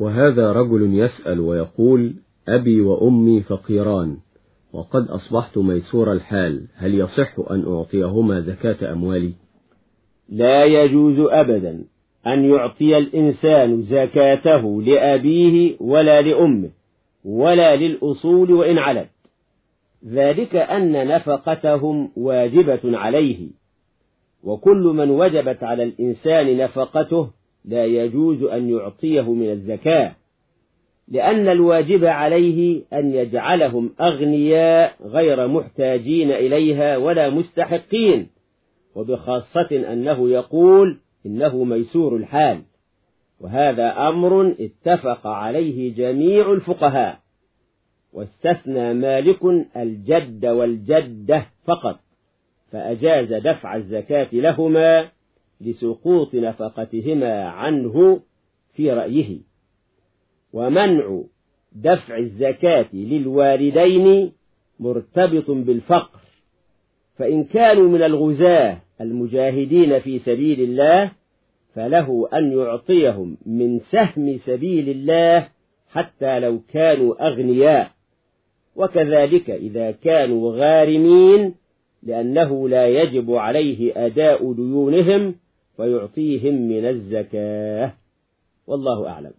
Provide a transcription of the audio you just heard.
وهذا رجل يسأل ويقول أبي وأمي فقيران وقد أصبحت ميسور الحال هل يصح أن أعطيهما زكاة أموالي؟ لا يجوز أبدا أن يعطي الإنسان زكاته لأبيه ولا لأمه ولا للأصول وإن علت. ذلك أن نفقتهم واجبة عليه وكل من وجبت على الإنسان نفقته لا يجوز أن يعطيه من الزكاة لأن الواجب عليه أن يجعلهم أغنياء غير محتاجين إليها ولا مستحقين وبخاصة أنه يقول إنه ميسور الحال وهذا أمر اتفق عليه جميع الفقهاء واستثنى مالك الجد والجدة فقط فأجاز دفع الزكاة لهما لسقوط نفقتهما عنه في رأيه. ومنع دفع الزكاة للوالدين مرتبط بالفقر. فإن كانوا من الغزاة المجاهدين في سبيل الله فله أن يعطيهم من سهم سبيل الله حتى لو كانوا أغنياء. وكذلك إذا كانوا غارمين لأنه لا يجب عليه أداء ديونهم فيعطيهم من الزكاة. والله أعلم.